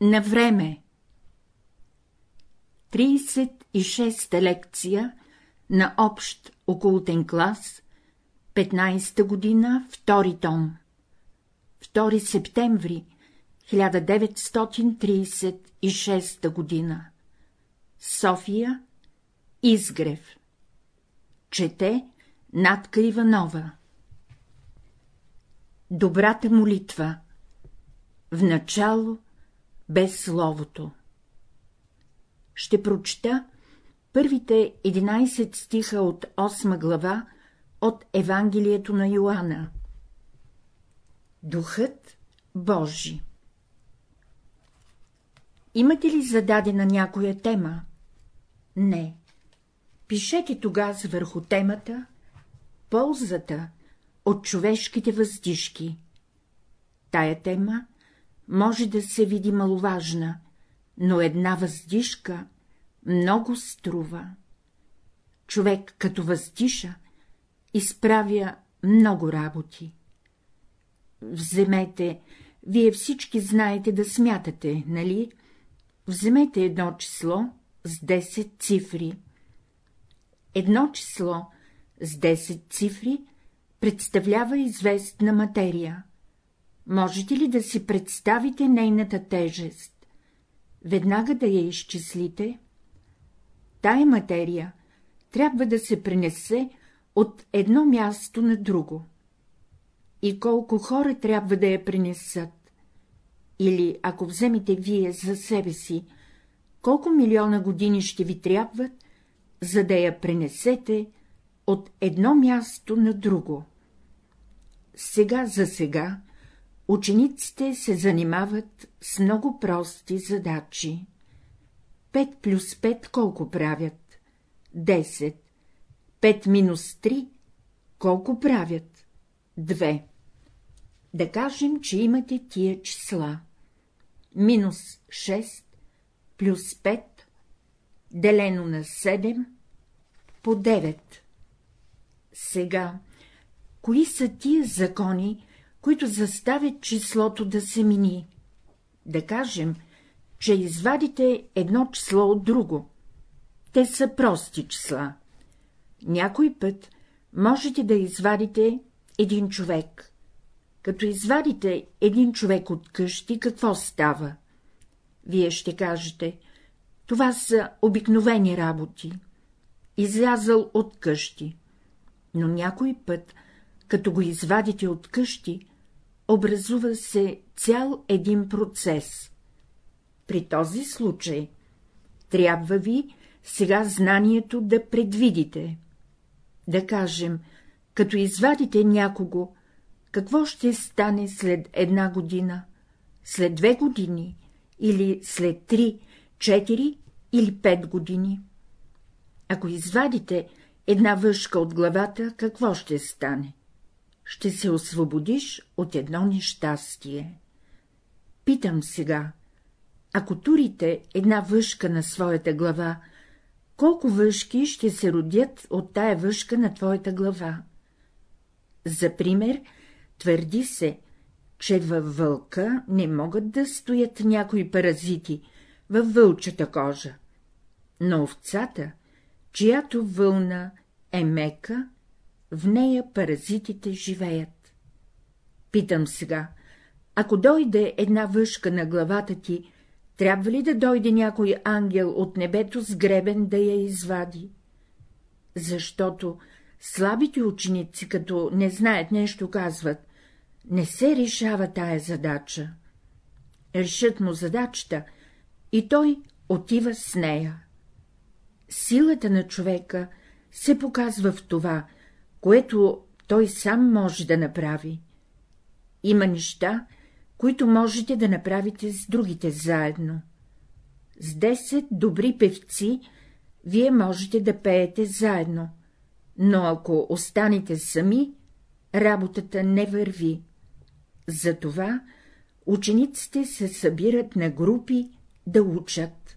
На време. 36-та лекция на общ окултен клас, 15-та година, втори том. 2 септември 1936 година. София Изгрев. Чете Надка Иванова. Добрата молитва. В начало без словото Ще прочета първите 11 стиха от 8 глава от Евангелието на Йоанна. Духът Божи Имате ли зададена някоя тема? Не. Пишете тогава върху темата ползата от човешките въздишки. Тая тема може да се види маловажна, но една въздишка много струва. Човек като въздиша изправя много работи. Вземете, вие всички знаете да смятате, нали? Вземете едно число с 10 цифри. Едно число с 10 цифри представлява известна материя. Можете ли да си представите нейната тежест? Веднага да я изчислите. Тая материя трябва да се пренесе от едно място на друго. И колко хора трябва да я принесат? Или, ако вземете вие за себе си, колко милиона години ще ви трябват, за да я пренесете от едно място на друго? Сега за сега учениците се занимават с много прости задачи. 5 плюс 5 колко правят? 10. 5 минус 3 колко правят? 2. Да кажем, че имате тия числа. Минус 6 плюс 5 делено на 7 по 9. Сега, кои са тия закони, които заставят числото да се мини? Да кажем, че извадите едно число от друго. Те са прости числа. Някой път можете да извадите един човек. Като извадите един човек от къщи, какво става? Вие ще кажете, това са обикновени работи. Излязъл от къщи. Но някой път, като го извадите от къщи, образува се цял един процес. При този случай трябва ви сега знанието да предвидите. Да кажем, като извадите някого, какво ще стане след една година, след две години или след три, четири или пет години? Ако извадите една въшка от главата, какво ще стане? Ще се освободиш от едно нещастие. Питам сега, ако турите една въшка на своята глава, колко въшки ще се родят от тая въшка на твоята глава? За пример, твърди се, че във вълка не могат да стоят някои паразити във вълчата кожа, но овцата, чиято вълна е мека, в нея паразитите живеят. Питам сега, ако дойде една въшка на главата ти, трябва ли да дойде някой ангел от небето с гребен да я извади? Защото слабите ученици, като не знаят нещо, казват — не се решава тая задача. Решат му задачата и той отива с нея. Силата на човека се показва в това, което той сам може да направи. Има неща, които можете да направите с другите заедно. С 10 добри певци вие можете да пеете заедно, но ако останете сами, работата не върви. Затова учениците се събират на групи да учат.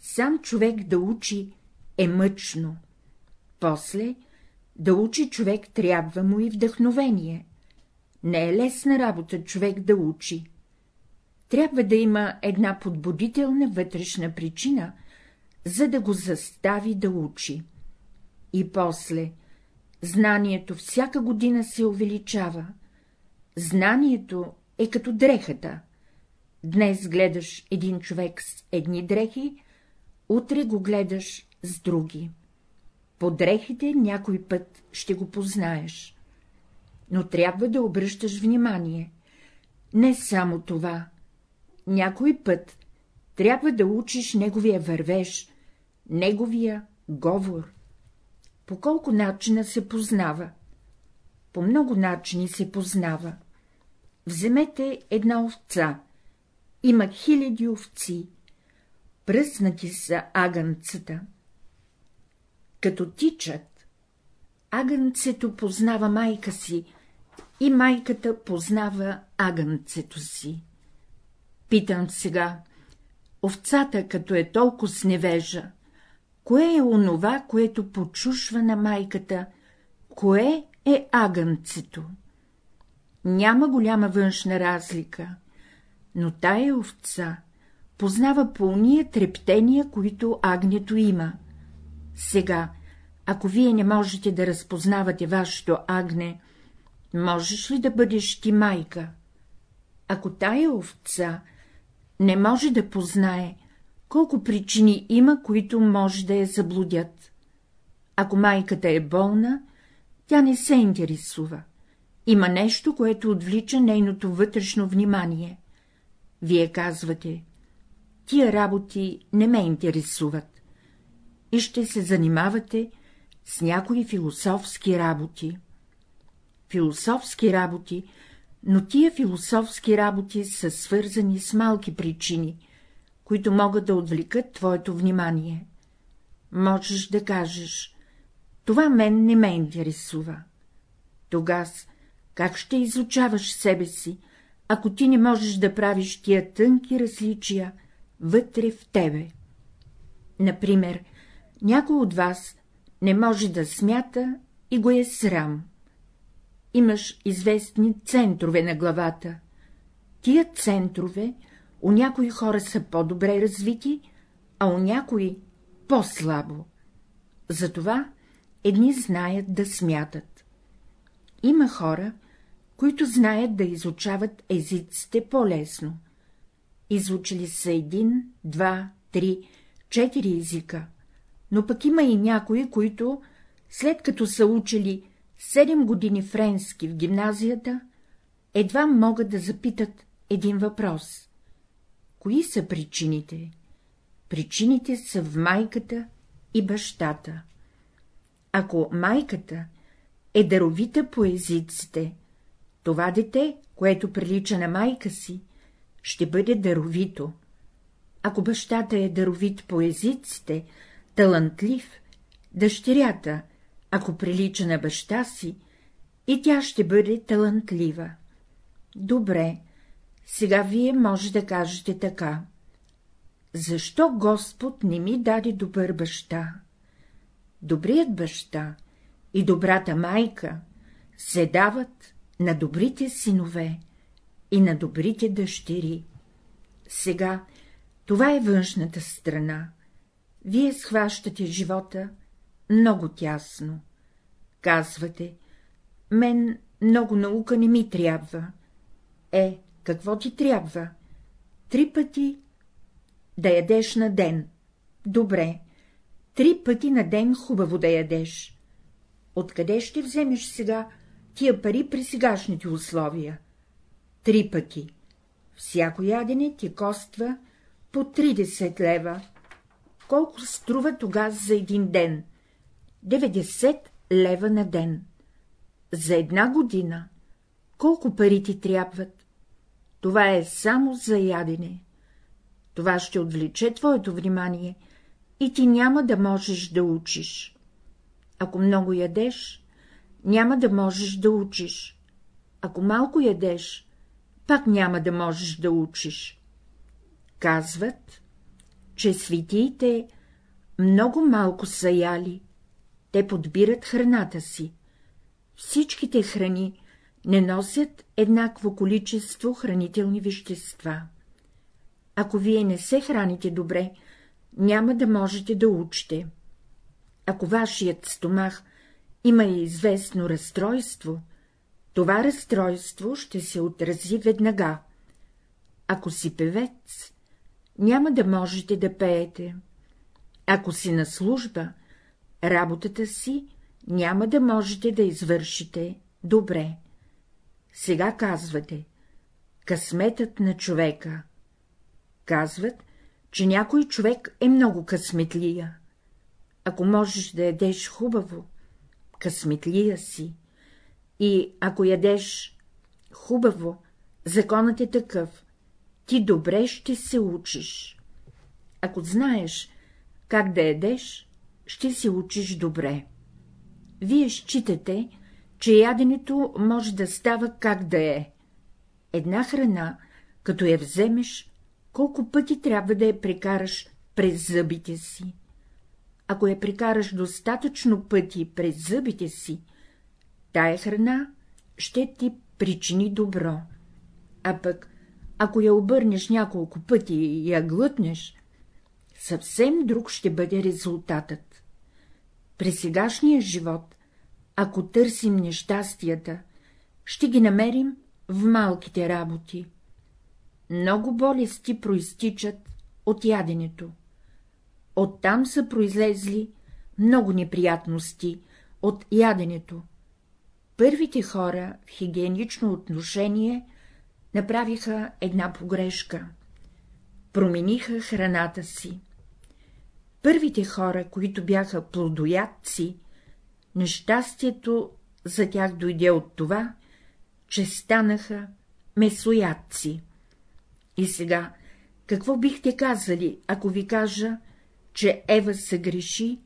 Сам човек да учи е мъчно. После да учи човек трябва му и вдъхновение. Не е лесна работа човек да учи. трябва да има една подбудителна вътрешна причина, за да го застави да учи. И после, знанието всяка година се увеличава. Знанието е като дрехата. Днес гледаш един човек с едни дрехи, утре го гледаш с други. По дрехите някой път ще го познаеш. Но трябва да обръщаш внимание. Не само това. Някой път трябва да учиш неговия вървеж, неговия говор. По колко начина се познава? По много начини се познава. Вземете една овца. Има хиляди овци. Пръснати са агънцата. Като тичат, агънцето познава майка си и майката познава агънцето си. Питам сега, овцата, като е толкова сневежа, кое е онова, което почушва на майката, кое е агънцето? Няма голяма външна разлика, но тая овца познава по уния трептения, които агнето има. Сега, ако вие не можете да разпознавате вашето агне, можеш ли да бъдеш ти майка? Ако тая овца не може да познае, колко причини има, които може да я заблудят. Ако майката е болна, тя не се интересува. Има нещо, което отвлича нейното вътрешно внимание. Вие казвате, тия работи не ме интересуват. И ще се занимавате с някои философски работи. Философски работи, но тия философски работи са свързани с малки причини, които могат да отвлекат твоето внимание. Можеш да кажеш, това мен не ме интересува. Тогас как ще изучаваш себе си, ако ти не можеш да правиш тия тънки различия вътре в тебе? Например, някой от вас не може да смята и го е срам. Имаш известни центрове на главата. Тия центрове у някои хора са по-добре развити, а у някои по-слабо. Затова едни знаят да смятат. Има хора, които знаят да изучават езиците по-лесно. Изучили са един, два, три, четири езика, но пък има и някои, които, след като са учили седем години френски в гимназията, едва могат да запитат един въпрос. Кои са причините? Причините са в майката и бащата. Ако майката е даровита по езиците, това дете, което прилича на майка си, ще бъде даровито. Ако бащата е даровит по езиците, талантлив, дъщерята, ако прилича на баща си, и тя ще бъде талантлива. Добре, сега вие може да кажете така. Защо Господ не ми даде добър баща? Добрият баща и добрата майка се дават на добрите синове и на добрите дъщери. Сега това е външната страна. Вие схващате живота много тясно. Казвате, мен много наука не ми трябва. Е, какво ти трябва? Три пъти да ядеш на ден. Добре, три пъти на ден хубаво да ядеш. Откъде ще вземеш сега тия пари при сегашните условия? Три пъти. Всяко ядене ти коства по 30 лева. Колко струва тогава за един ден? 90 лева на ден. За една година колко пари ти трябват? Това е само за ядене. Това ще отвлече твоето внимание и ти няма да можеш да учиш. Ако много ядеш, няма да можеш да учиш. Ако малко ядеш, пак няма да можеш да учиш. Казват, че светиите много малко са яли, те подбират храната си. Всичките храни не носят еднакво количество хранителни вещества. Ако вие не се храните добре, няма да можете да учите. Ако вашият стомах има и известно разстройство, това разстройство ще се отрази веднага. Ако си певец, няма да можете да пеете. Ако си на служба, работата си няма да можете да извършите добре. Сега казвате — късметът на човека. Казват, че някой човек е много късметлия. Ако можеш да ядеш хубаво, късметлия си, и ако ядеш хубаво, законът е такъв, ти добре ще се учиш. Ако знаеш как да ядеш, ще се учиш добре. Вие считате, че яденето може да става как да е. Една храна, като я вземеш, колко пъти трябва да я прекараш през зъбите си. Ако я прекараш достатъчно пъти през зъбите си, тая храна ще ти причини добро. А пък, ако я обърнеш няколко пъти и я глътнеш, съвсем друг ще бъде резултатът. При сегашния живот, ако търсим нещастията, ще ги намерим в малките работи. Много болести проистичат от яденето. Оттам са произлезли много неприятности от яденето. Първите хора в хигиенично отношение направиха една погрешка. Промениха храната си. Първите хора, които бяха плодоядци, нещастието за тях дойде от това, че станаха месоядци. И сега, какво бихте казали, ако ви кажа, че Ева се греши,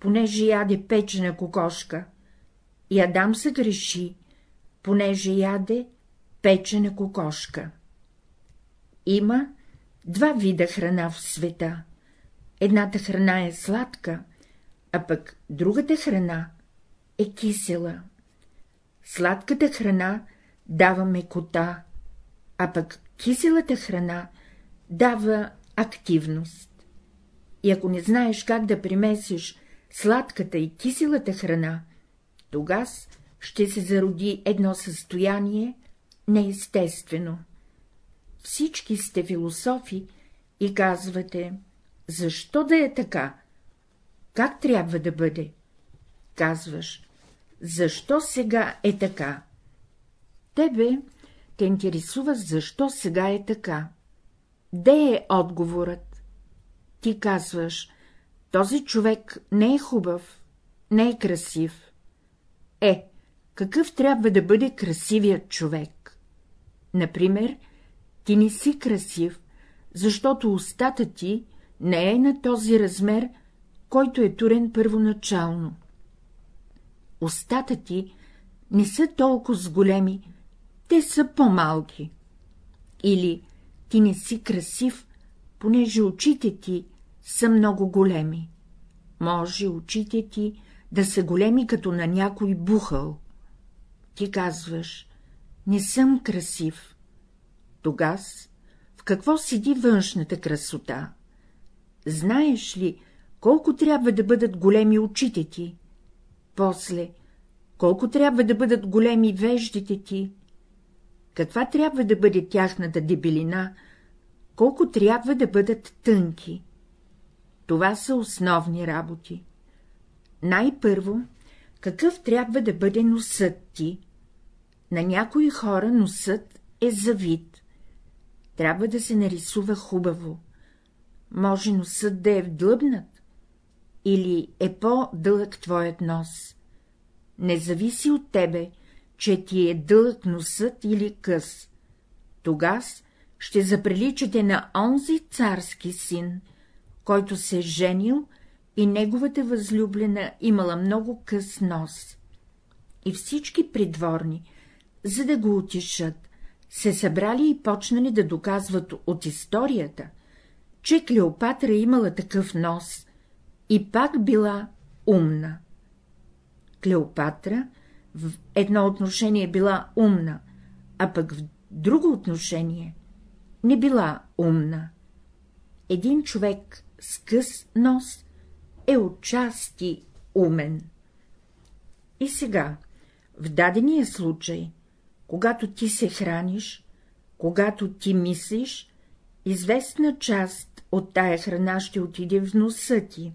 понеже яде печена кокошка, и Адам се греши, понеже яде печена кокошка. Има два вида храна в света. Едната храна е сладка, а пък другата храна е кисела. Сладката храна дава мекота, а пък киселата храна дава активност. И ако не знаеш как да примесиш сладката и киселата храна, тогас ще се зароди едно състояние неестествено. Всички сте философи и казвате, защо да е така? Как трябва да бъде? Казваш, защо сега е така? Тебе те интересува, защо сега е така. Де е отговорът? Ти казваш, този човек не е хубав, не е красив. Е, какъв трябва да бъде красивият човек? Например, ти не си красив, защото устата ти не е на този размер, който е турен първоначално. Устата ти не са толкова с големи, те са по-малки. Или ти не си красив, понеже очите ти са много големи. Може очите ти да са големи като на някой бухъл. Ти казваш, не съм красив. Тогас в какво седи външната красота? Знаеш ли, колко трябва да бъдат големи очите ти? После, колко трябва да бъдат големи веждите ти? Каква трябва да бъде тяхната дебелина, колко трябва да бъдат тънки? Това са основни работи. Най-първо, какъв трябва да бъде носът ти? На някои хора носът е завид. Трябва да се нарисува хубаво. Може носът да е вдлъбнат или е по-дълъг твоят нос. Не зависи от тебе, че ти е дълъг носът или къс. Тогас ще заприличате на онзи царски син, който се е женил и неговата възлюблена имала много къс нос. И всички придворни, за да го утешат, се събрали и почнали да доказват от историята, че Клеопатра имала такъв нос и пак била умна. Клеопатра в едно отношение била умна, а пък в друго отношение не била умна. един човек с къс нос е отчасти умен. И сега, в дадения случай, когато ти се храниш, когато ти мислиш, известна част от тая храна ще отиде в носа ти,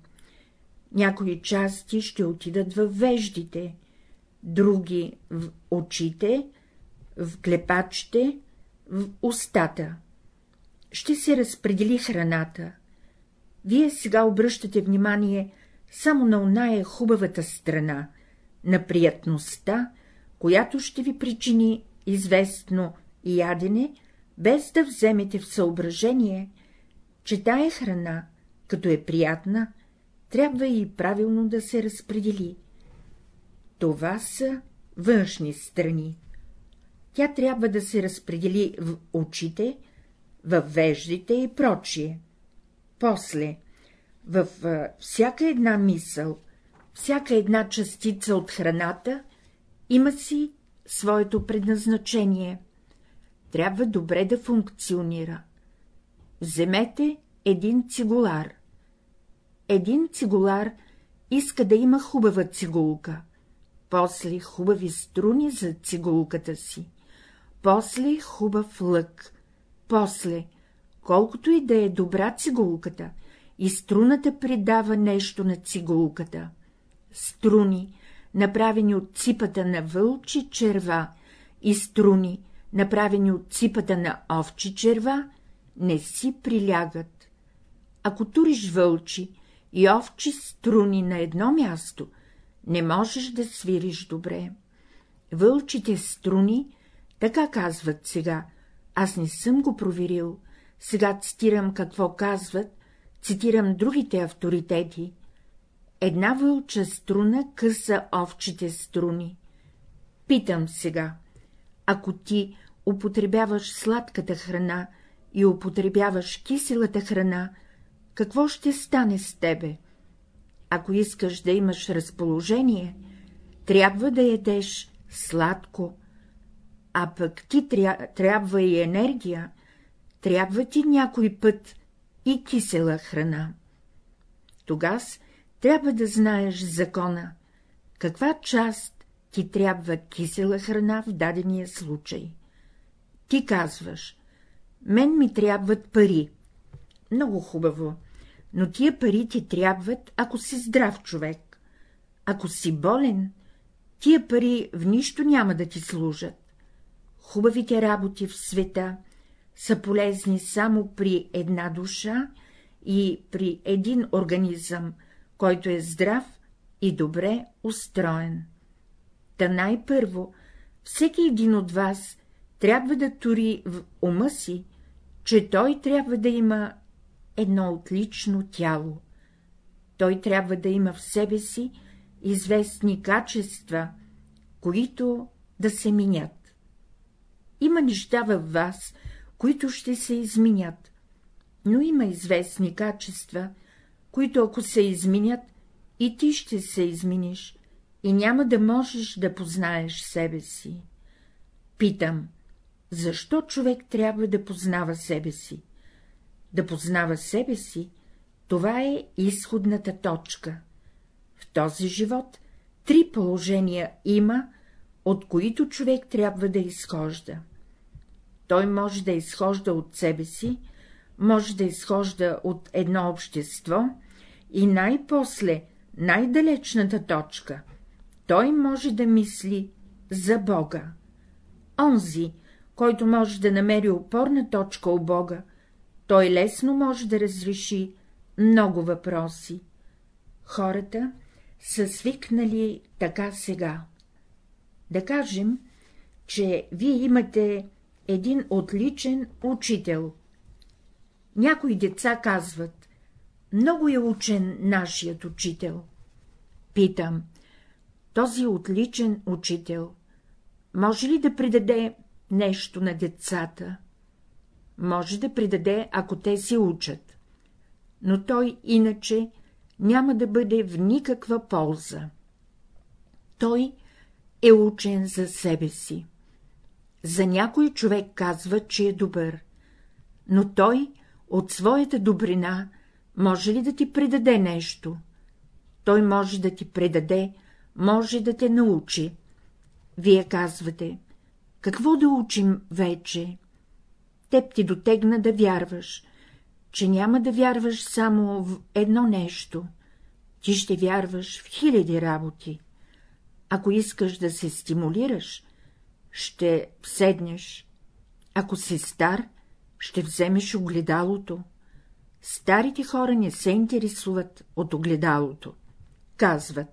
някои части ще отидат в веждите, други в очите, в клепачите, в устата. Ще се разпредели храната. Вие сега обръщате внимание само на оная хубавата страна, на приятността, която ще ви причини известно ядене, без да вземете в съображение, че тая храна, като е приятна, трябва и правилно да се разпредели. Това са външни страни. Тя трябва да се разпредели в очите, в веждите и прочие. После, в всяка една мисъл, всяка една частица от храната има си своето предназначение. Трябва добре да функционира. Вземете един цигулар. Един цигулар иска да има хубава цигулка, после хубави струни за цигулката си, после хубав лък, после, колкото и да е добра цигулката, и струната придава нещо на цигулката. Струни, направени от ципата на вълчи черва, и струни, направени от ципата на овчи черва, не си прилягат. Ако туриш вълчи и овчи струни на едно място, не можеш да свириш добре. Вълчите струни, така казват сега, аз не съм го проверил, сега цитирам какво казват, цитирам другите авторитети. Една вълча струна къса овчите струни. Питам сега, ако ти употребяваш сладката храна и употребяваш киселата храна, какво ще стане с тебе? Ако искаш да имаш разположение, трябва да ядеш сладко, а пък ти тря... трябва и енергия, трябва ти някой път и кисела храна. Тогас трябва да знаеш закона, каква част ти трябва кисела храна в дадения случай. Ти казваш, мен ми трябват пари. Много хубаво, но тия пари ти трябват, ако си здрав човек. Ако си болен, тия пари в нищо няма да ти служат. Хубавите работи в света са полезни само при една душа и при един организъм, който е здрав и добре устроен. Та най-първо, всеки един от вас трябва да тури в ума си, че той трябва да има едно отлично тяло. Той трябва да има в себе си известни качества, които да се минят. Има неща във вас, които ще се изменят, но има известни качества, които ако се изменят, и ти ще се измениш и няма да можеш да познаеш себе си. Питам, защо човек трябва да познава себе си? Да познава себе си, това е изходната точка. В този живот три положения има, от които човек трябва да изхожда. Той може да изхожда от себе си, може да изхожда от едно общество и най-после, най-далечната точка, той може да мисли за Бога. Онзи, който може да намери опорна точка у Бога, той лесно може да разреши много въпроси. Хората са свикнали така сега. Да кажем, че вие имате един отличен учител. Някои деца казват, много е учен нашият учител. Питам, този отличен учител може ли да придаде нещо на децата? Може да придаде, ако те се учат, но той иначе няма да бъде в никаква полза. Той е учен за себе си. За някой човек казва, че е добър, но той от своята добрина може ли да ти предаде нещо? Той може да ти предаде, може да те научи. Вие казвате, какво да учим вече? Теб ти дотегна да вярваш, че няма да вярваш само в едно нещо, ти ще вярваш в хиляди работи. Ако искаш да се стимулираш, ще седнеш. Ако си стар, ще вземеш огледалото. Старите хора не се интересуват от огледалото. Казват,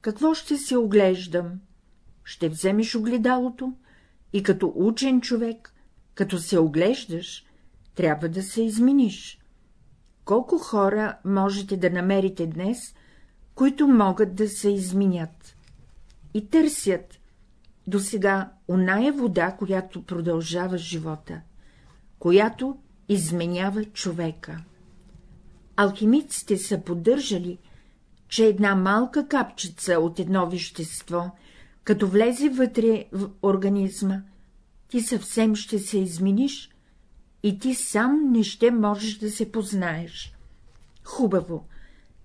какво ще се оглеждам? Ще вземеш огледалото и като учен човек, като се оглеждаш, трябва да се измениш. Колко хора можете да намерите днес, които могат да се изменят? И търсят до сега оная вода, която продължава живота, която изменява човека. Алхимиците са поддържали, че една малка капчица от едно вещество, като влезе вътре в организма, ти съвсем ще се измениш и ти сам не ще можеш да се познаеш. Хубаво,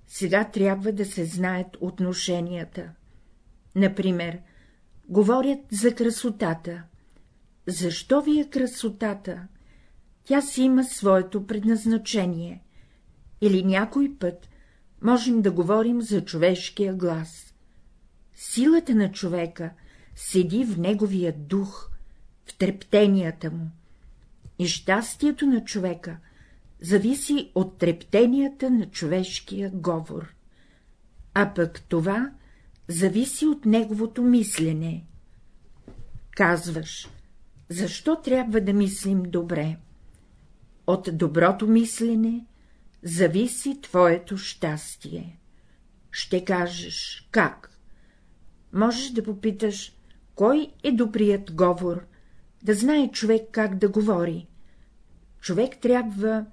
сега трябва да се знаят отношенията. Например, говорят за красотата. Защо ви е красотата? Тя си има своето предназначение. Или някой път можем да говорим за човешкия глас. Силата на човека седи в неговия дух, в трептенията му. И щастието на човека зависи от трептенията на човешкия говор. А пък това зависи от неговото мислене. Казваш, защо трябва да мислим добре? От доброто мислене зависи твоето щастие. Ще кажеш, как? Можеш да попиташ, кой е добрият говор, да знае човек как да говори. Човек трябва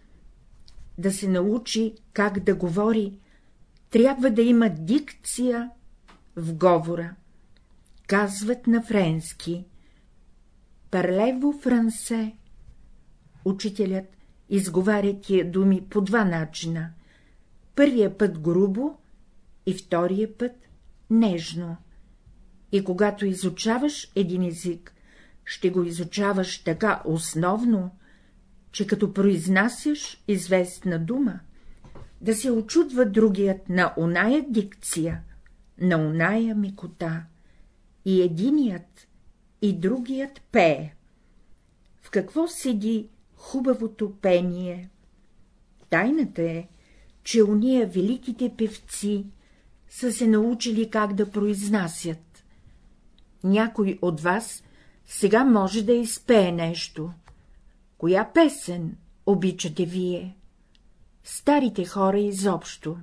да се научи как да говори, трябва да има дикция в говора. Казват на френски. Парлево франсе. Учителят изговаря тия думи по два начина. Първия път грубо и втория път нежно. И когато изучаваш един език, ще го изучаваш така основно, че като произнасяш известна дума, да се очудва другият на оная дикция, на оная микота, и единият, и другият пее. В какво седи хубавото пение? Тайната е, че уния великите певци са се научили как да произнасят. Някой от вас сега може да изпее нещо. Коя песен обичате вие? Старите хора изобщо.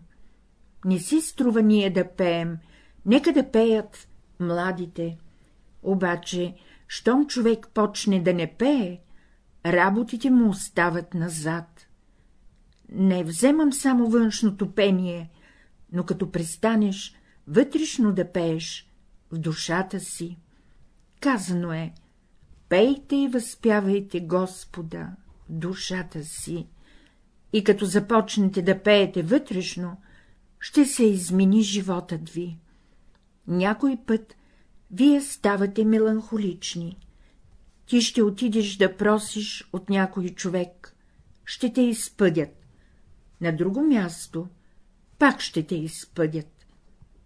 Не си струва ние да пеем, нека да пеят младите. Обаче, щом човек почне да не пее, работите му остават назад. Не вземам само външното пение, но като престанеш вътрешно да пееш в душата си, казано е пейте и възпявайте Господа в душата си, и като започнете да пеете вътрешно, ще се измени животът ви. Някой път вие ставате меланхолични. Ти ще отидеш да просиш от някой човек, ще те изпъдят. На друго място пак ще те изпъдят.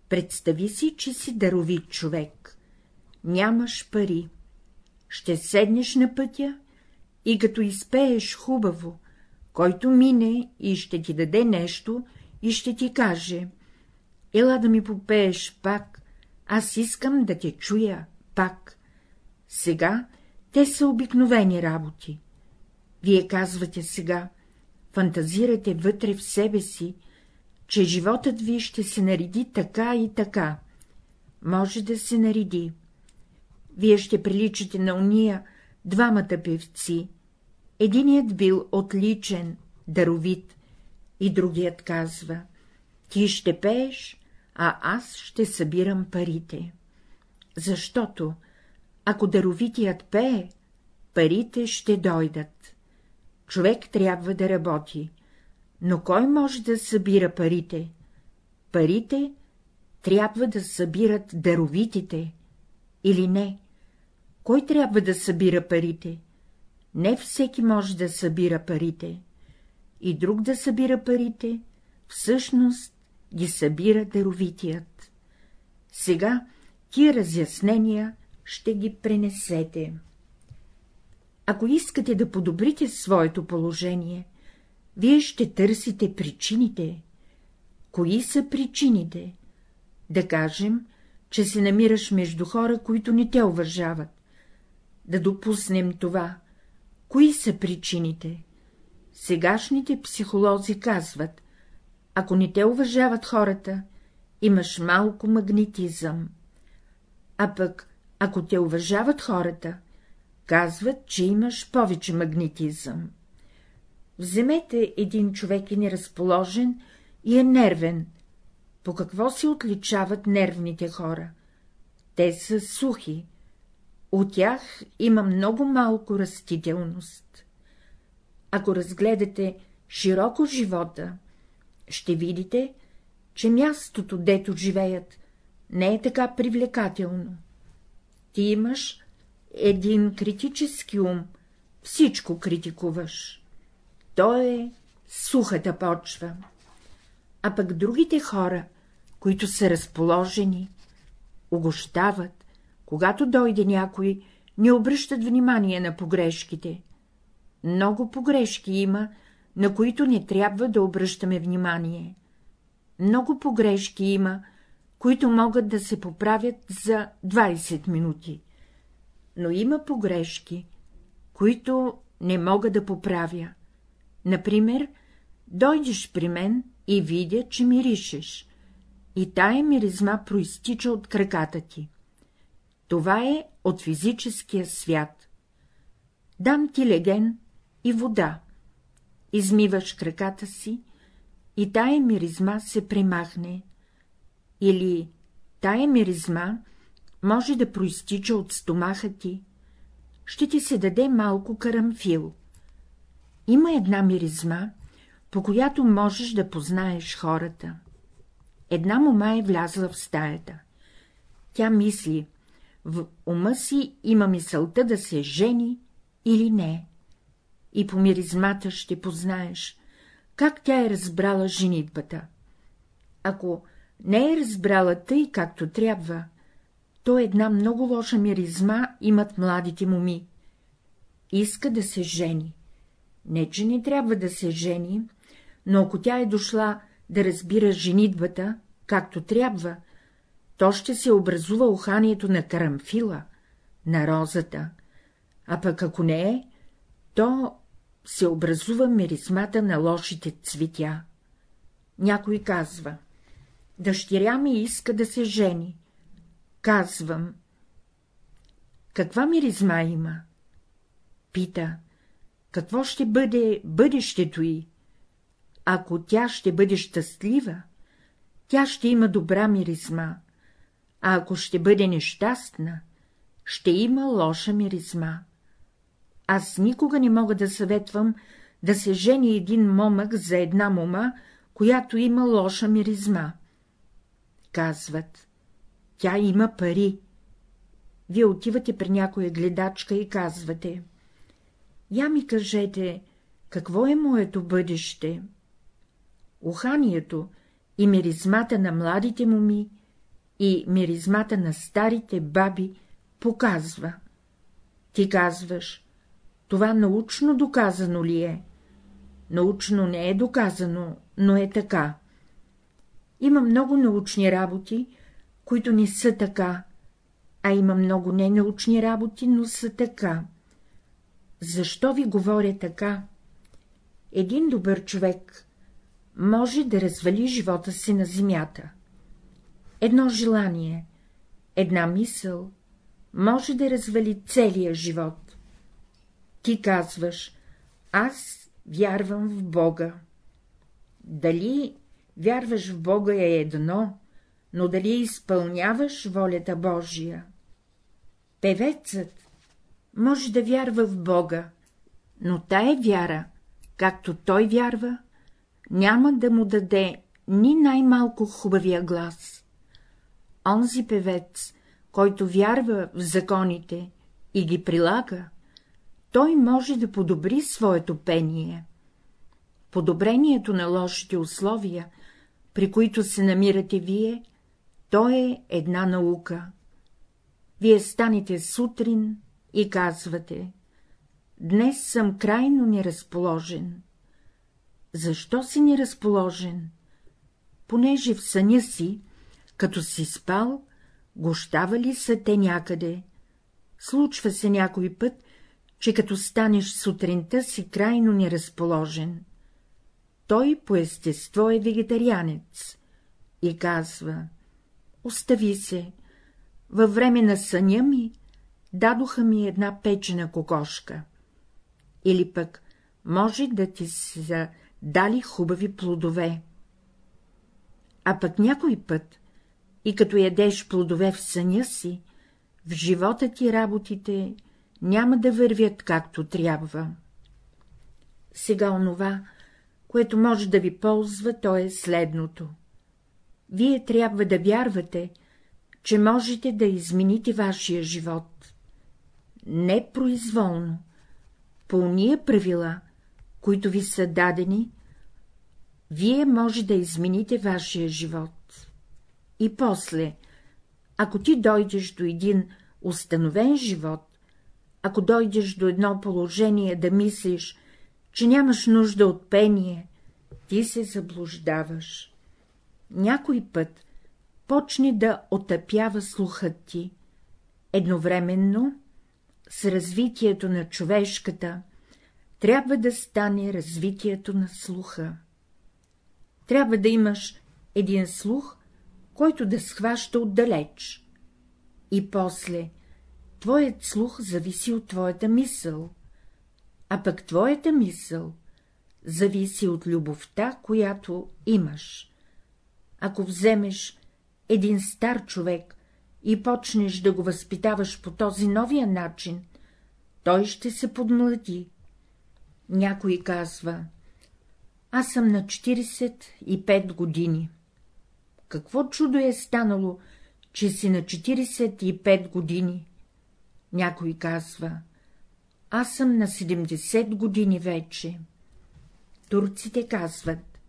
Представи си, че си даровит човек. Нямаш пари ще седнеш на пътя и като изпееш хубаво, който мине и ще ти даде нещо и ще ти каже — ела да ми попееш пак, аз искам да те чуя пак. Сега те са обикновени работи. Вие казвате сега, фантазирате вътре в себе си, че животът ви ще се нареди така и така. Може да се нареди, вие ще приличате на уния двамата певци. Единият бил отличен, даровит, и другият казва — ти ще пееш, а аз ще събирам парите. Защото, ако даровитият пее, парите ще дойдат. човек трябва да работи. Но кой може да събира парите? Парите трябва да събират даровитите. Или не? Кой трябва да събира парите? Не всеки може да събира парите. И друг да събира парите, всъщност ги събира даровитият. Сега тия разяснения ще ги пренесете. Ако искате да подобрите своето положение, вие ще търсите причините. Кои са причините? Да кажем, че се намираш между хора, които не те уважават. Да допуснем това. Кои са причините? Сегашните психолози казват, ако не те уважават хората, имаш малко магнетизъм. А пък, ако те уважават хората, казват, че имаш повече магнетизъм. Вземете един човек и неразположен и е нервен. По какво се отличават нервните хора? Те са сухи. От тях има много малко растителност. Ако разгледате широко живота, ще видите, че мястото, дето живеят, не е така привлекателно. Ти имаш един критически ум, всичко критикуваш. То е сухата почва. А пък другите хора, които са разположени, огощават, когато дойде някой, не обръщат внимание на погрешките. Много погрешки има, на които не трябва да обръщаме внимание. Много погрешки има, които могат да се поправят за 20 минути. Но има погрешки, които не мога да поправя. Например, дойдеш при мен и видя, че миришеш, и тая миризма проистича от краката ти. Това е от физическия свят. Дам ти леген и вода. Измиваш краката си и тая миризма се премахне. Или тая миризма може да проистича от стомаха ти. Ще ти се даде малко карамфил. Има една миризма, по която можеш да познаеш хората. Една мома е влязла в стаята. Тя мисли, в ума си има мисълта да се жени или не. И по миризмата ще познаеш, как тя е разбрала женитбата. Ако не е разбрала тъй, както трябва, то една много лоша миризма имат младите моми. Иска да се жени. Не, че не трябва да се жени, но ако тя е дошла да разбира женитбата, както трябва, то ще се образува уханието на карамфила, на розата, а пък ако не е, то се образува миризмата на лошите цветя. Някой казва, дъщеря ми иска да се жени. Казвам, каква миризма има? Пита, какво ще бъде бъдещето й? Ако тя ще бъде щастлива, тя ще има добра миризма, а ако ще бъде нещастна, ще има лоша миризма. Аз никога не мога да съветвам да се жени един момък за една мома, която има лоша миризма. Казват, тя има пари. Вие отивате при някоя гледачка и казвате, я ми кажете, какво е моето бъдеще? Уханието и миризмата на младите моми и миризмата на старите баби показва. Ти казваш, това научно доказано ли е? Научно не е доказано, но е така. Има много научни работи, които не са така, а има много ненаучни работи, но са така. Защо ви говоря така? Един добър човек може да развали живота си на земята. Едно желание, една мисъл може да развали целия живот. Ти казваш, аз вярвам в Бога. Дали вярваш в Бога е едно, но дали изпълняваш волята Божия? Певецът може да вярва в Бога, но тая вяра както той вярва, няма да му даде ни най-малко хубавия глас. Онзи певец, който вярва в законите и ги прилага, той може да подобри своето пение. Подобрението на лошите условия, при които се намирате вие, то е една наука. Вие станете сутрин и казвате — днес съм крайно неразположен. Защо си неразположен? Понеже в съня си, като си спал, гощавали са те някъде. Случва се някой път, че като станеш сутринта си крайно неразположен. Той по естество е вегетарианец и казва — остави се, във време на съня ми дадоха ми една печена кокошка. Или пък може да ти са дали хубави плодове. А пък някой път, и като ядеш плодове в съня си, в живота ти работите няма да вървят както трябва. Сега онова, което може да ви ползва, то е следното. Вие трябва да вярвате, че можете да измените вашия живот. Не произволно, по уния правила, които ви са дадени, вие може да измените вашия живот. И после, ако ти дойдеш до един установен живот, ако дойдеш до едно положение да мислиш, че нямаш нужда от пение, ти се заблуждаваш. Някой път почне да отъпява слухът ти. Едновременно с развитието на човешката трябва да стане развитието на слуха. Трябва да имаш един слух, който да схваща отдалеч. И после, твоят слух зависи от твоята мисъл, а пък твоята мисъл зависи от любовта, която имаш. Ако вземеш един стар човек и почнеш да го възпитаваш по този новия начин, той ще се подмлади. Някой казва, аз съм на 45 години. Какво чудо е станало, че си на 45 години? Някой казва, аз съм на 70 години вече. Турците казват,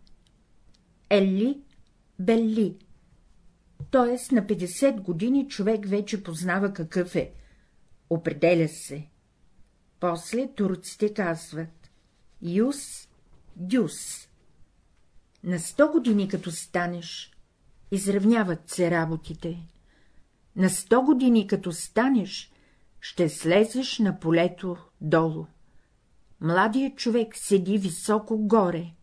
Елли, Белли, т.е. на 50 години човек вече познава какъв е, определя се. После турците казват Юс, Дюс. На 100 години като станеш, изравняват се работите. На 100 години като станеш, ще слезеш на полето долу. Младият човек седи високо горе.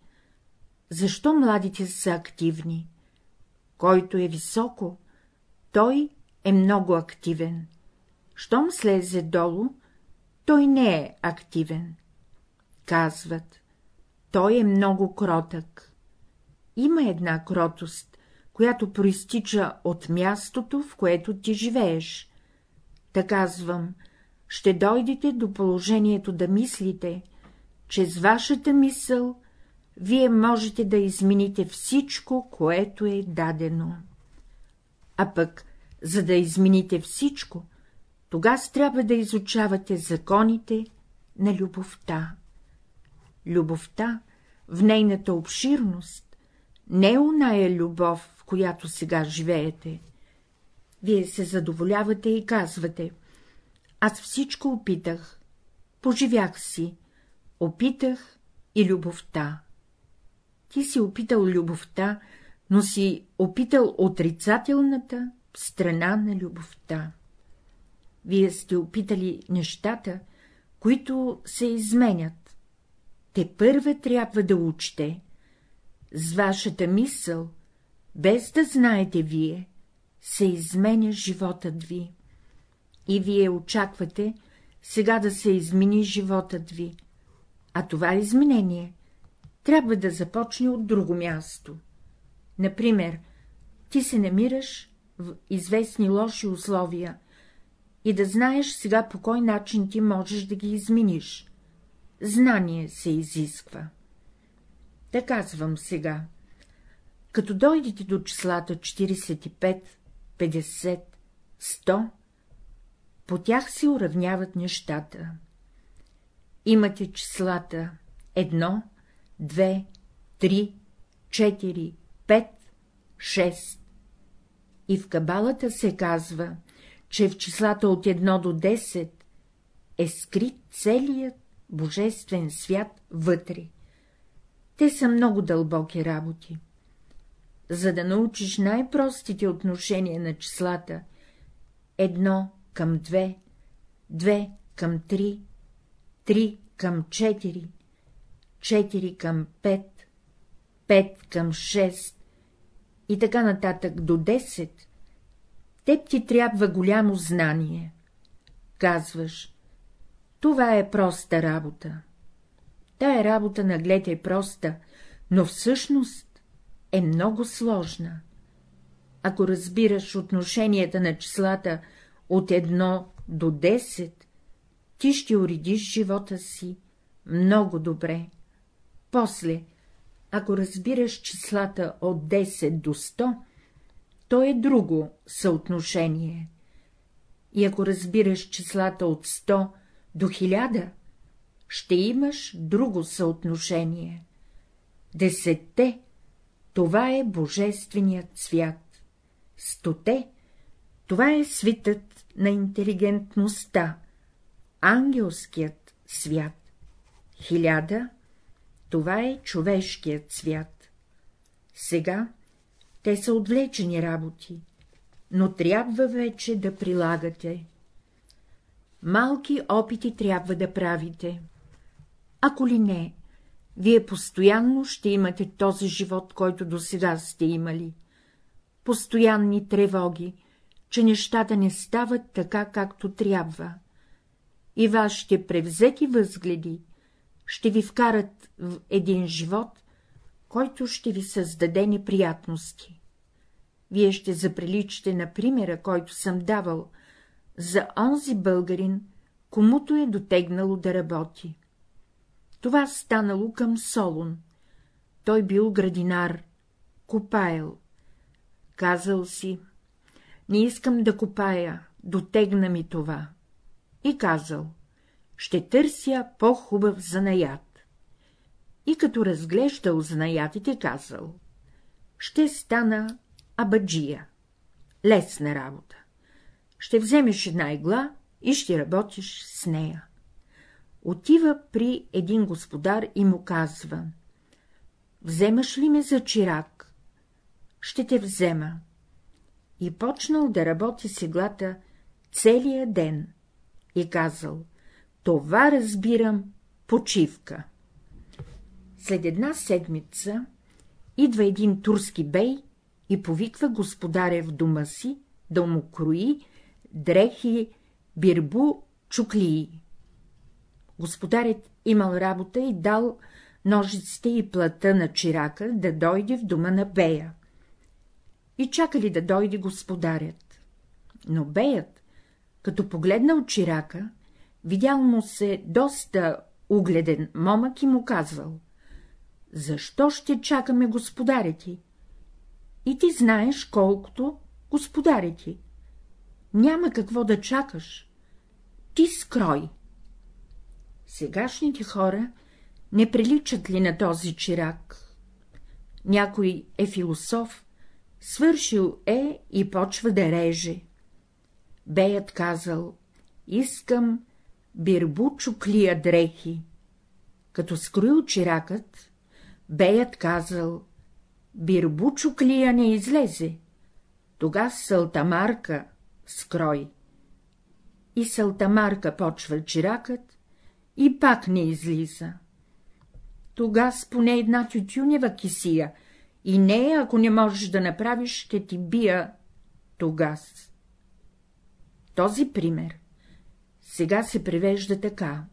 Защо младите са активни? Който е високо, той е много активен. Щом слезе долу, той не е активен. Казват, той е много кротък. Има една кротост, която проистича от мястото, в което ти живееш. Та казвам, ще дойдете до положението да мислите, че с вашата мисъл вие можете да измените всичко, което е дадено. А пък, за да измените всичко, тогава трябва да изучавате законите на любовта. Любовта в нейната обширност не е оная любов, в която сега живеете. Вие се задоволявате и казвате — аз всичко опитах, поживях си, опитах и любовта. Ти си опитал любовта, но си опитал отрицателната страна на любовта. Вие сте опитали нещата, които се изменят. Те първа трябва да учите. С вашата мисъл, без да знаете вие, се изменя животът ви. И вие очаквате сега да се измени животът ви. А това изменение трябва да започне от друго място. Например, ти се намираш в известни лоши условия и да знаеш сега по кой начин ти можеш да ги измениш. Знание се изисква. Да казвам сега. Като дойдете до числата 45, 50, 100, по тях се уравняват нещата. Имате числата 1, 2, 3, 4, 5, 6. И в кабалата се казва, че в числата от 1 до 10 е скрит целият божествен свят вътре. Те са много дълбоки работи. За да научиш най-простите отношения на числата — едно към две, две към три, три към четири, четири към пет, пет към шест и така нататък до десет, теб ти трябва голямо знание. Казваш, това е проста работа. Тая работа наглед е проста, но всъщност е много сложна. Ако разбираш отношенията на числата от едно до 10, ти ще уредиш живота си много добре. После, ако разбираш числата от 10 до 100, то е друго съотношение. И ако разбираш числата от 100 до 1000, ще имаш друго съотношение. Десетте — това е божественият свят. Стоте — това е свитът на интелигентността, ангелският свят. Хиляда — това е човешкият свят. Сега те са отвлечени работи, но трябва вече да прилагате. Малки опити трябва да правите. Ако ли не, вие постоянно ще имате този живот, който до сега сте имали. Постоянни тревоги, че нещата не стават така, както трябва. И вашите превзети възгледи ще ви вкарат в един живот, който ще ви създаде неприятности. Вие ще заприличите на примера, който съм давал, за онзи българин, комуто е дотегнало да работи. Това станало към Солун. Той бил градинар, копаел. Казал си, не искам да копая, дотегна ми това. И казал, ще търся по-хубав занаят. И като разглеждал занаятите, казал, ще стана абаджия. Лесна работа. Ще вземеш една игла и ще работиш с нея отива при един господар и му казва — вземаш ли ме за чирак? Ще те взема. И почнал да работи с иглата целия ден и казал — това разбирам почивка. След една седмица идва един турски бей и повиква господаря в дома си да му крои дрехи бирбу чуклии. Господарят имал работа и дал ножиците и плата на чирака да дойде в дома на Бея. И чакали да дойде господарят. Но Беят, като погледнал чирака, видял му се доста угледен момък и му казвал — защо ще чакаме господаря ти? И ти знаеш колкото господаря ти. Няма какво да чакаш. Ти скрой. Сегашните хора не приличат ли на този чирак? Някой е философ, свършил е и почва да реже. Беят казал, искам бирбучуклия дрехи. Като скроил чиракът, беят казал, бирбучуклия не излезе. Тога сълтамарка скрой. И сълтамарка почва чиракът, и пак не излиза. Тогас поне една тютюнева кисия, и не, ако не можеш да направиш, ще ти бия тогас. Този пример сега се превежда така.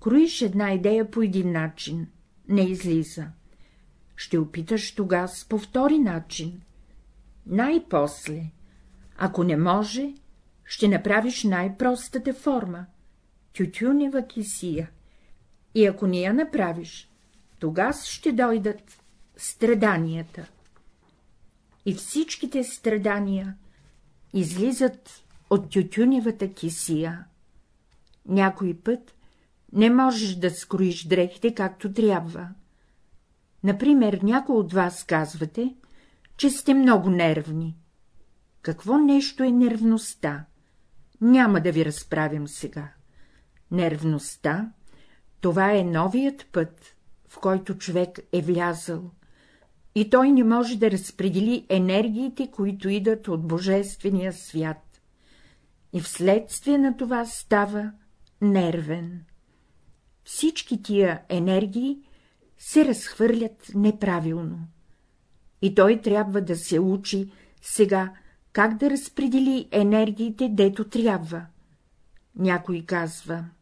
Кроиш една идея по един начин, не излиза. Ще опиташ тогас по втори начин. Най-после, ако не може, ще направиш най-простата форма, тютюнева кисия, и ако не я направиш, тогас ще дойдат страданията. И всичките страдания излизат от тютюневата кисия. Някой път не можеш да скроиш дрехите както трябва. Например, някой от вас казвате, че сте много нервни. Какво нещо е нервността? Няма да ви разправям сега. Нервността — това е новият път, в който човек е влязъл, и той не може да разпредели енергиите, които идат от Божествения свят. И вследствие на това става нервен. Всички тия енергии се разхвърлят неправилно. И той трябва да се учи сега как да разпредели енергиите, дето трябва. Някой казва —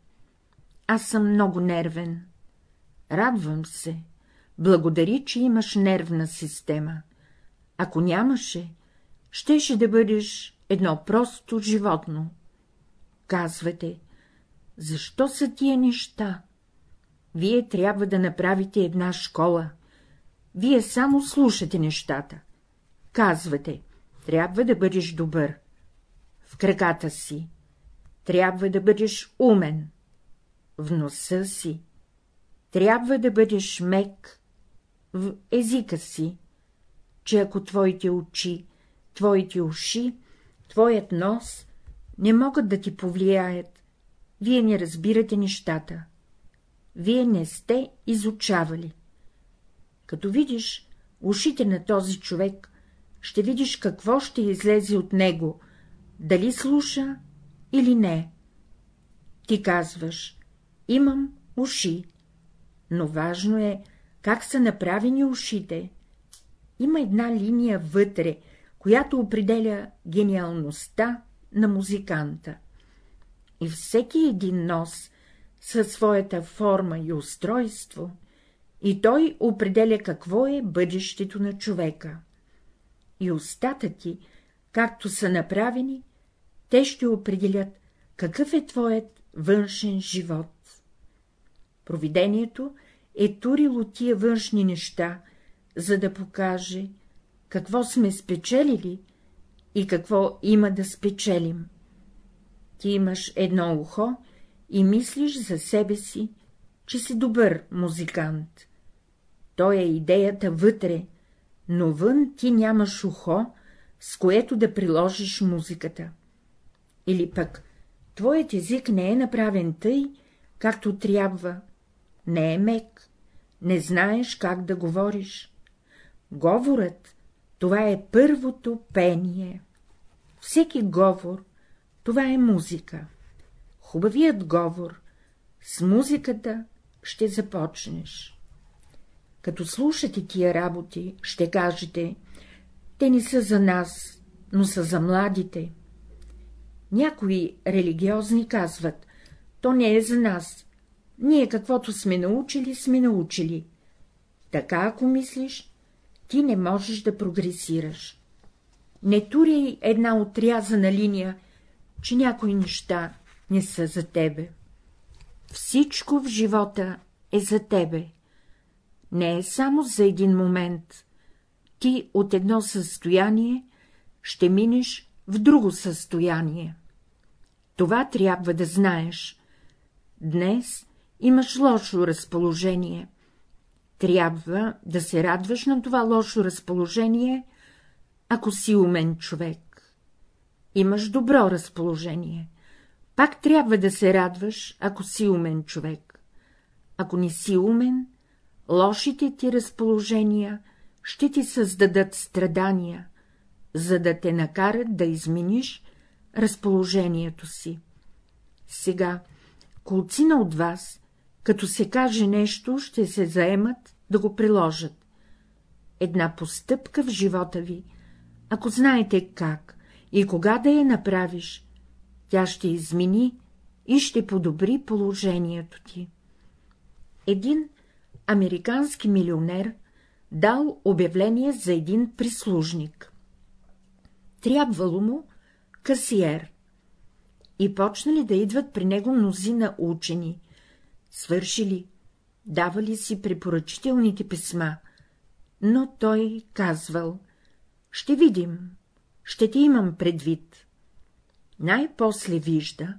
аз съм много нервен. Радвам се, благодари, че имаш нервна система. Ако нямаше, щеше да бъдеш едно просто животно. Казвате, защо са тия неща? Вие трябва да направите една школа. Вие само слушате нещата. Казвате, трябва да бъдеш добър. В краката си. Трябва да бъдеш умен. В носа си. Трябва да бъдеш мек. В езика си. Че ако твоите очи, твоите уши, твоят нос не могат да ти повлияят, вие не разбирате нещата. Вие не сте изучавали. Като видиш ушите на този човек, ще видиш какво ще излезе от него, дали слуша или не. Ти казваш, имам уши, но важно е, как са направени ушите. Има една линия вътре, която определя гениалността на музиканта. И всеки един нос със своята форма и устройство, и той определя какво е бъдещето на човека и устата ти, както са направени, те ще определят, какъв е твоят външен живот. Провидението е турило тия външни неща, за да покаже, какво сме спечелили и какво има да спечелим. Ти имаш едно ухо и мислиш за себе си, че си добър музикант. То е идеята вътре, но вън ти нямаш ухо, с което да приложиш музиката. Или пък твоят език не е направен тъй, както трябва, не е мек, не знаеш как да говориш. Говорът — това е първото пение. Всеки говор — това е музика. Хубавият говор — с музиката ще започнеш. Като слушате тия работи, ще кажете, те не са за нас, но са за младите. Някои религиозни казват, то не е за нас, ние каквото сме научили, сме научили. Така, ако мислиш, ти не можеш да прогресираш. Не туряй една отрязана линия, че някои неща не са за тебе. Всичко в живота е за тебе не е само за един момент. Ти от едно състояние ще минеш в друго състояние. Това трябва да знаеш. Днес имаш лошо разположение. Трябва да се радваш на това лошо разположение, ако си умен човек. Имаш добро разположение. Пак трябва да се радваш, ако си умен човек. Ако не си умен, лошите ти разположения ще ти създадат страдания, за да те накарат да измениш разположението си. Сега, колцина от вас, като се каже нещо, ще се заемат да го приложат. Една постъпка в живота ви, ако знаете как и кога да я направиш, тя ще измени и ще подобри положението ти. Един американски милионер дал обявление за един прислужник. Трябвало му касиер. И почнали да идват при него мнозина учени, свършили давали си препоръчителните писма, но той казвал — ще видим, ще ти имам предвид. Най-после вижда,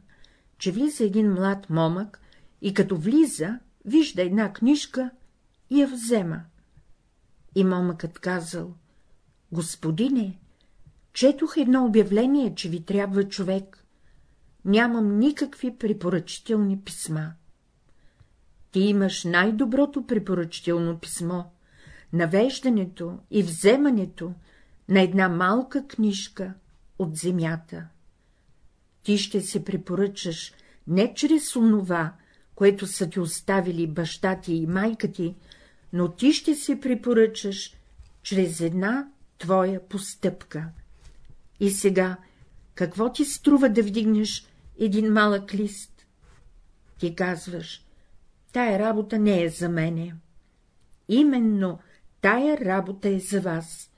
че влиза един млад момък и като влиза, вижда една книжка и я взема. И момъкът казал — Господине, четох едно обявление, че ви трябва човек. Нямам никакви препоръчителни писма. Ти имаш най-доброто препоръчително писмо, навеждането и вземането на една малка книжка от земята. Ти ще се препоръчаш не чрез онова, което са ти оставили баща ти и майка ти, но ти ще се препоръчаш чрез една твоя постъпка. И сега, какво ти струва да вдигнеш един малък лист? Ти казваш, тая работа не е за мене. Именно тая работа е за вас.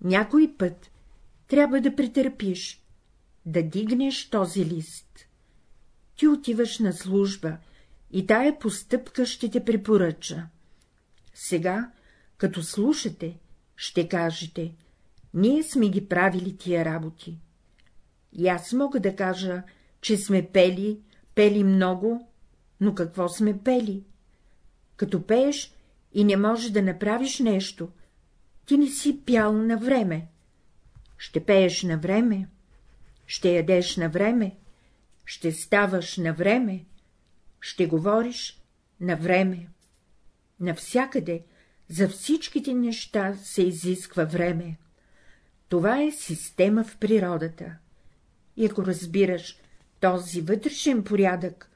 Някой път трябва да претърпиш, да дигнеш този лист. Ти отиваш на служба и тая постъпка ще те препоръча. Сега, като слушате, ще кажете, ние сме ги правили тия работи. И аз мога да кажа, че сме пели, пели много, но какво сме пели? Като пееш и не можеш да направиш нещо, ти не си пял на време. Ще пееш на време, ще ядеш на време, ще ставаш на време, ще говориш на време. Навсякъде, за всичките неща се изисква време. Това е система в природата. И ако разбираш този вътрешен порядък,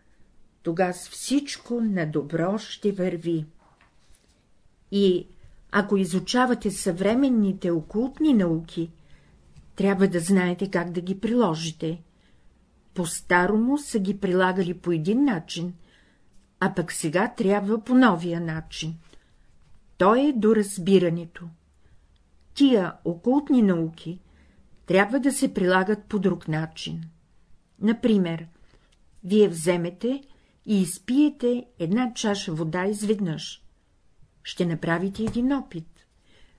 тогава всичко на добро ще върви. И ако изучавате съвременните окултни науки, трябва да знаете как да ги приложите. По-старому са ги прилагали по един начин, а пък сега трябва по новия начин. То е до разбирането. Тия окултни науки трябва да се прилагат по друг начин. Например, вие вземете и изпиете една чаша вода изведнъж. Ще направите един опит.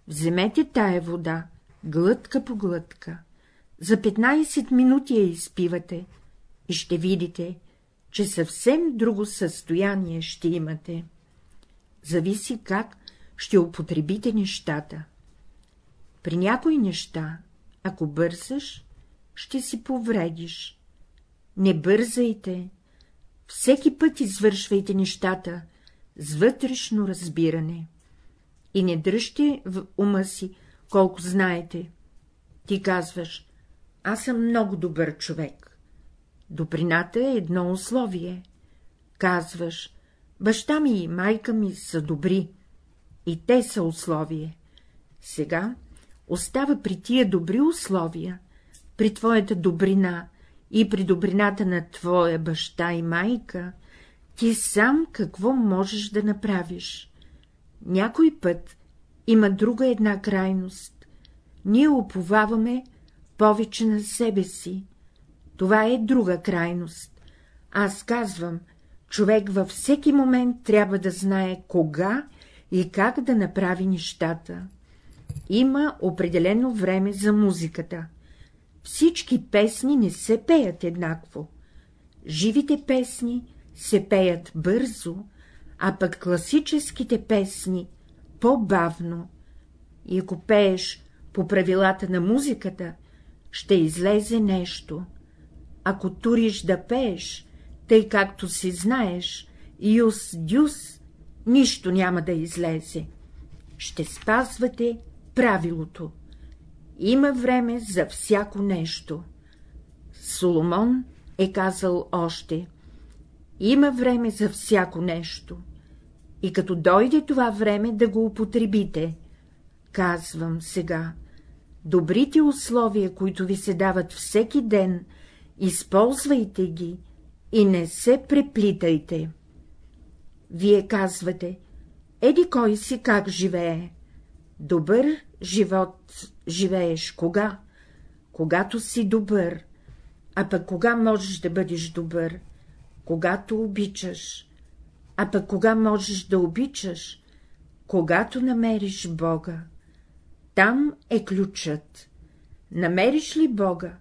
Вземете тая вода, глътка по глътка. За 15 минути я изпивате и ще видите, че съвсем друго състояние ще имате. Зависи как ще употребите нещата. При някои неща, ако бързаш, ще си повредиш. Не бързайте, всеки път извършвайте нещата с вътрешно разбиране. И не дръжте в ума си, колко знаете. Ти казваш, аз съм много добър човек. Доприната е едно условие. Казваш, баща ми и майка ми са добри. И те са условие. Сега остава при тия добри условия, при твоята добрина и при добрината на твоя баща и майка, ти сам какво можеш да направиш. Някой път има друга една крайност. Ние уповаваме повече на себе си. Това е друга крайност. Аз казвам, човек във всеки момент трябва да знае кога и как да направи нещата. Има определено време за музиката. Всички песни не се пеят еднакво. Живите песни се пеят бързо, а пък класическите песни по-бавно. И ако пееш по правилата на музиката, ще излезе нещо. Ако туриш да пееш, тъй както си знаеш, юс-дюс, нищо няма да излезе. Ще спазвате правилото. Има време за всяко нещо. Соломон е казал още. Има време за всяко нещо. И като дойде това време да го употребите, казвам сега, добрите условия, които ви се дават всеки ден, използвайте ги и не се преплитайте. Вие казвате, еди кой си как живее. Добър живот живееш кога? Когато си добър. А пък кога можеш да бъдеш добър? Когато обичаш. А пък кога можеш да обичаш? Когато намериш Бога. Там е ключът. Намериш ли Бога,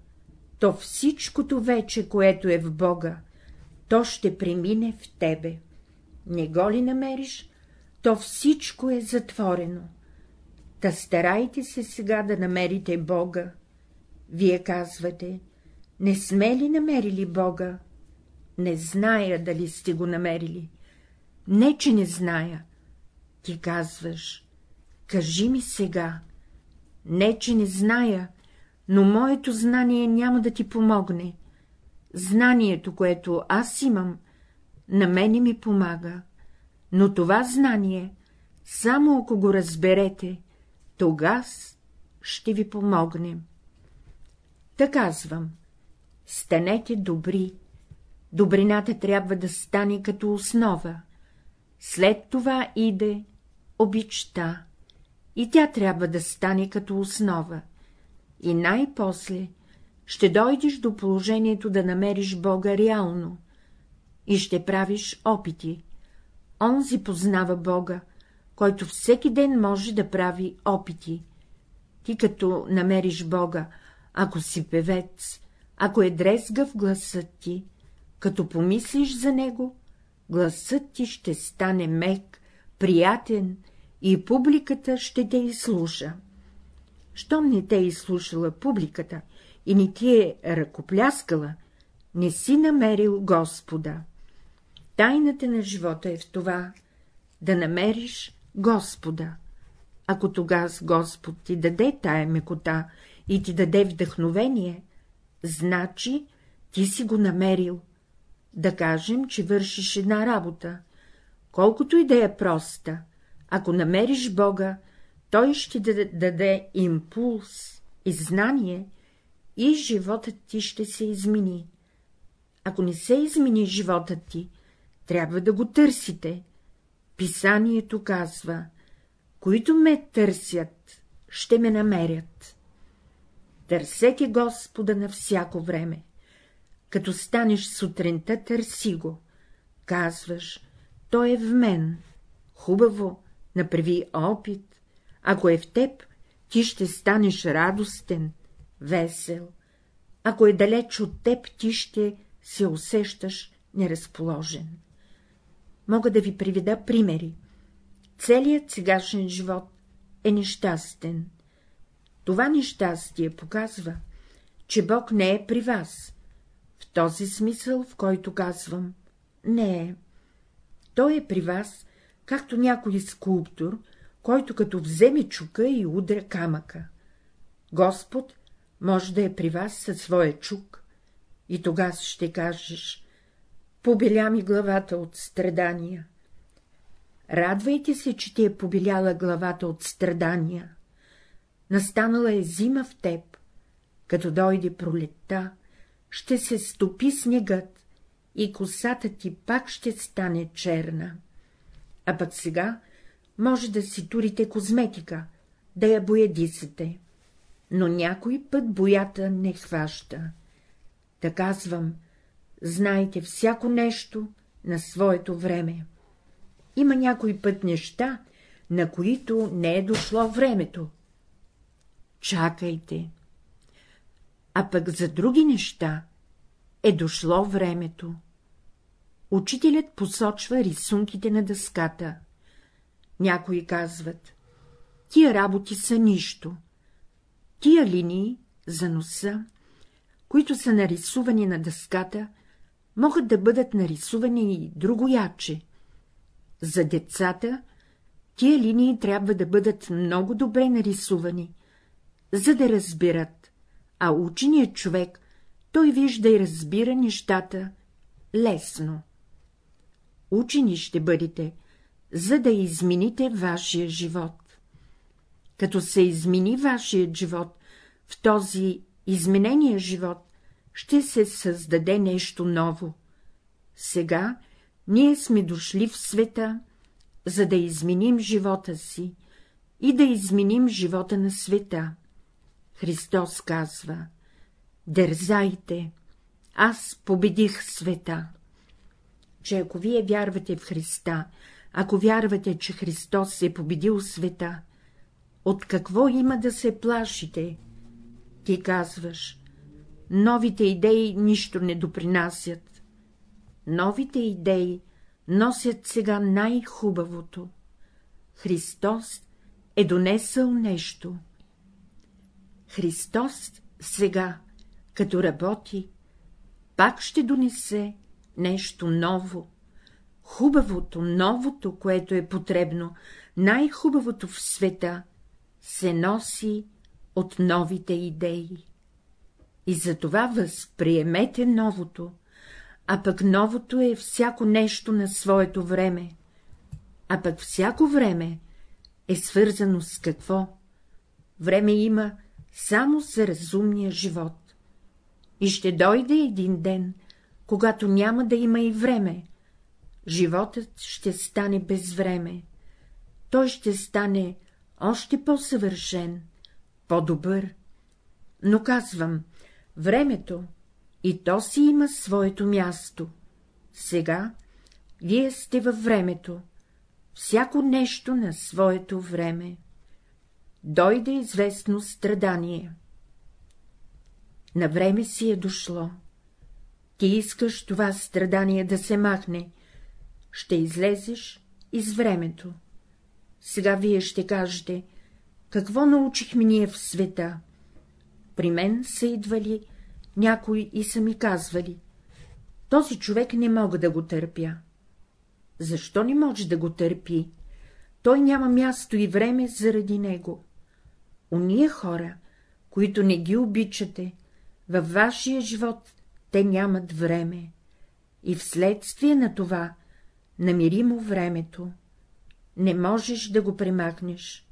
то всичкото вече, което е в Бога, то ще премине в тебе. Не го ли намериш, то всичко е затворено. Та старайте се сега да намерите Бога. Вие казвате, не сме ли намерили Бога? Не зная дали сте го намерили. Не, че не зная. Ти казваш, кажи ми сега. Не, че не зная, но моето знание няма да ти помогне. Знанието, което аз имам, на мене ми помага, но това знание, само ако го разберете, тогава ще ви помогне. Та казвам, станете добри, добрината трябва да стане като основа, след това иде обичта, и тя трябва да стане като основа, и най-после ще дойдеш до положението да намериш Бога реално. И ще правиш опити. Онзи познава Бога, който всеки ден може да прави опити. Ти като намериш Бога, ако си певец, ако е дрезгав гласът ти, като помислиш за него, гласът ти ще стане мек, приятен и публиката ще те изслуша. Щом не те е изслушала публиката и не ти е ръкопляскала, не си намерил Господа. Тайната на живота е в това да намериш Господа. Ако тогава Господ ти даде тая мекота и ти даде вдъхновение, значи ти си го намерил. Да кажем, че вършиш една работа. Колкото и да е проста, ако намериш Бога, той ще даде импулс и знание, и животът ти ще се измени. Ако не се измени животът ти, трябва да го търсите. Писанието казва, които ме търсят, ще ме намерят. Търсете Господа на всяко време. Като станеш сутринта, търси го. Казваш, той е в мен. Хубаво, направи опит. Ако е в теб, ти ще станеш радостен, весел. Ако е далеч от теб, ти ще се усещаш неразположен. Мога да ви приведа примери. Целият сегашен живот е нещастен. Това нещастие показва, че Бог не е при вас, в този смисъл, в който казвам, не е. Той е при вас, както някой скулптор, който като вземе чука и удря камъка. Господ може да е при вас със своя чук, и тогава ще кажеш — побеля ми главата от страдания. Радвайте се, че ти е побеляла главата от страдания. Настанала е зима в теб, като дойде пролетта, ще се стопи снегът и косата ти пак ще стане черна. А пък сега може да си турите козметика, да я боядисате, но някой път боята не хваща. Да казвам, знайте всяко нещо на своето време. Има някой път неща, на които не е дошло времето. Чакайте. А пък за други неща е дошло времето. Учителят посочва рисунките на дъската. Някои казват, тия работи са нищо. Тия линии за носа, които са нарисувани на дъската, могат да бъдат нарисувани и другояче. За децата тия линии трябва да бъдат много добре нарисувани, за да разбират, а ученият човек, той вижда и разбира нещата лесно. Учени ще бъдете, за да измените вашия живот. Като се измени вашият живот, в този изменения живот ще се създаде нещо ново. Сега ние сме дошли в света, за да изменим живота си и да изменим живота на света. Христос казва — дързайте, аз победих света. че ако вие вярвате в Христа, ако вярвате, че Христос е победил света, от какво има да се плашите? Ти казваш, новите идеи нищо не допринасят. Новите идеи носят сега най-хубавото. Христос е донесъл нещо. Христос сега, като работи, пак ще донесе нещо ново, хубавото, новото, което е потребно, най-хубавото в света, се носи от новите идеи. И затова възприемете новото, а пък новото е всяко нещо на своето време, а пък всяко време е свързано с какво? Време има само за разумния живот. И ще дойде един ден, когато няма да има и време. Животът ще стане без време. Той ще стане още по-съвършен, по-добър. Но казвам, времето и то си има своето място. Сега вие сте във времето, всяко нещо на своето време. Дойде известно страдание. На време си е дошло. Ти искаш това страдание да се махне, ще излезеш из времето. Сега вие ще кажете, какво научихме ние в света? При мен са идвали някои и са ми казвали, този човек не мога да го търпя. Защо не може да го търпи? Той няма място и време заради него. Уния хора, които не ги обичате, във вашия живот те нямат време. И вследствие на това намери му времето. Не можеш да го премахнеш.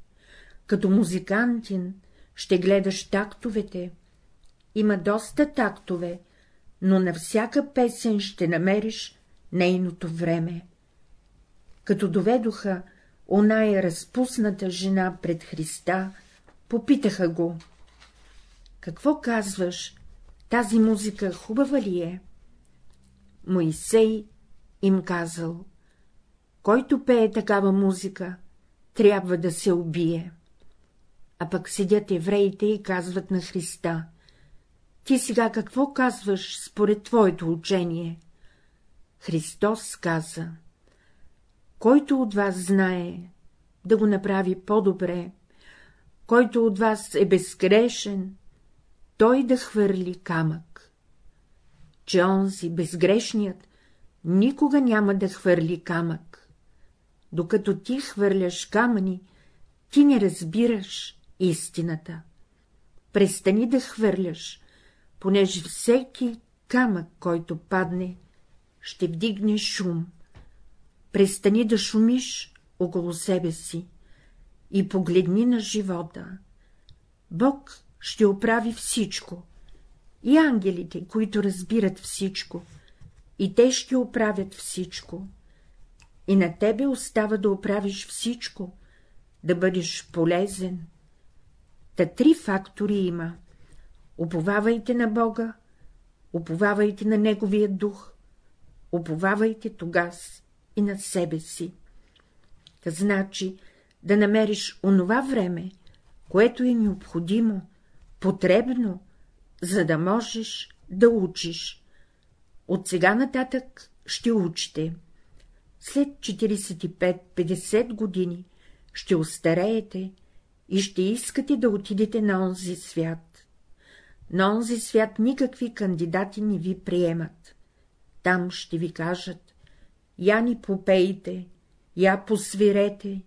Като музикантин ще гледаш тактовете. Има доста тактове, но на всяка песен ще намериш нейното време. Като доведоха оная разпусната жена пред Христа, попитаха го. Какво казваш, тази музика хубава ли е? Моисей им казал, който пее такава музика, трябва да се убие. А пък седят евреите и казват на Христа. Ти сега какво казваш според твоето учение? Христос каза. Който от вас знае да го направи по-добре, който от вас е безгрешен, той да хвърли камък. Че онзи, безгрешният, никога няма да хвърли камък. Докато ти хвърляш камъни, ти не разбираш истината. Престани да хвърляш, понеже всеки камък, който падне, ще вдигне шум. Престани да шумиш около себе си и погледни на живота. Бог ще оправи всичко, и ангелите, които разбират всичко, и те ще оправят всичко. И на тебе остава да оправиш всичко, да бъдеш полезен. Та три фактори има. Уповавайте на Бога, уповавайте на Неговия дух, уповавайте тогас и на себе си. Та значи да намериш онова време, което е необходимо, потребно, за да можеш да учиш. От сега нататък ще учите. След 45-50 години ще остареете и ще искате да отидете на онзи свят. На онзи свят никакви кандидати не ви приемат. Там ще ви кажат, я ни попейте, я посвирете,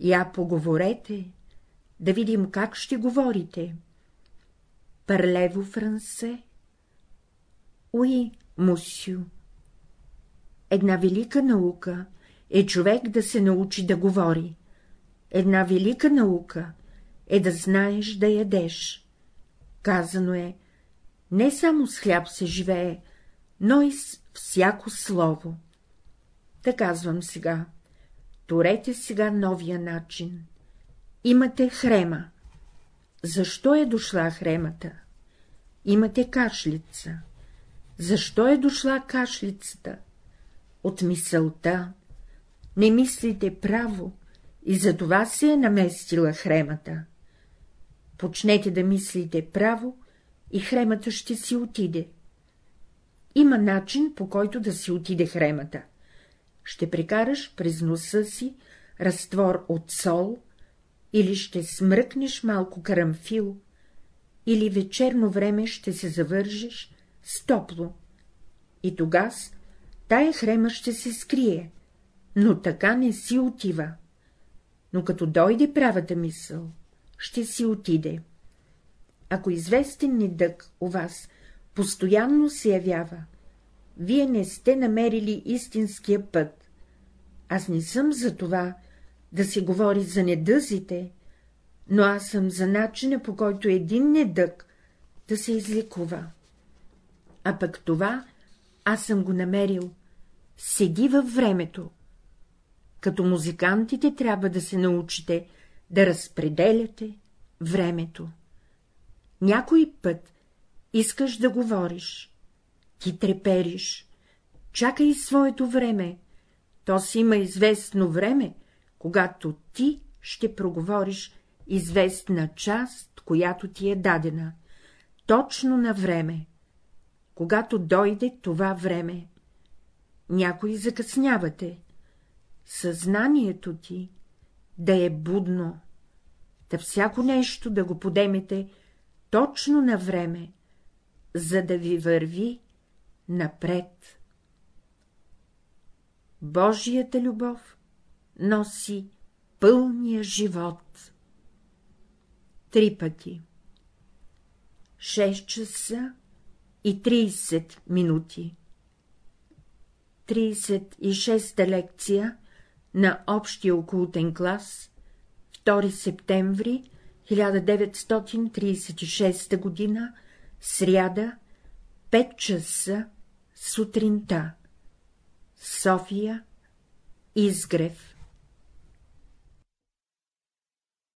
я поговорете, да видим как ще говорите. Парлево франсе? Уи, мусю. Една велика наука е човек да се научи да говори. Една велика наука е да знаеш да ядеш. Казано е, не само с хляб се живее, но и с всяко слово. Та казвам сега, Торете сега новия начин. Имате хрема. Защо е дошла хремата? Имате кашлица. Защо е дошла кашлицата? от мисълта, не мислите право и за това се е наместила хремата. Почнете да мислите право и хремата ще си отиде. Има начин, по който да си отиде хремата. Ще прекараш през носа си разтвор от сол, или ще смръкнеш малко карамфил, или вечерно време ще се завържеш с топло. И тогас тая хрема ще се скрие, но така не си отива. Но като дойде правата мисъл, ще си отиде. Ако известен недък у вас постоянно се явява, вие не сте намерили истинския път. Аз не съм за това да се говори за недъзите, но аз съм за начина, по който един недък да се излекува. А пък това аз съм го намерил, седи във времето. Като музикантите трябва да се научите да разпределяте времето. Някой път искаш да говориш, ти трепериш, чакай своето време, то си има известно време, когато ти ще проговориш известна част, която ти е дадена, точно на време, когато дойде това време. Някои закъснявате, съзнанието ти да е будно, да всяко нещо да го подемете точно на време, за да ви върви напред. Божията любов носи пълния живот. Три пъти. 6 часа и 30 минути. 36-та лекция на общия окултен клас, 2 септември 1936 година, сряда, 5 часа сутринта. София, Изгрев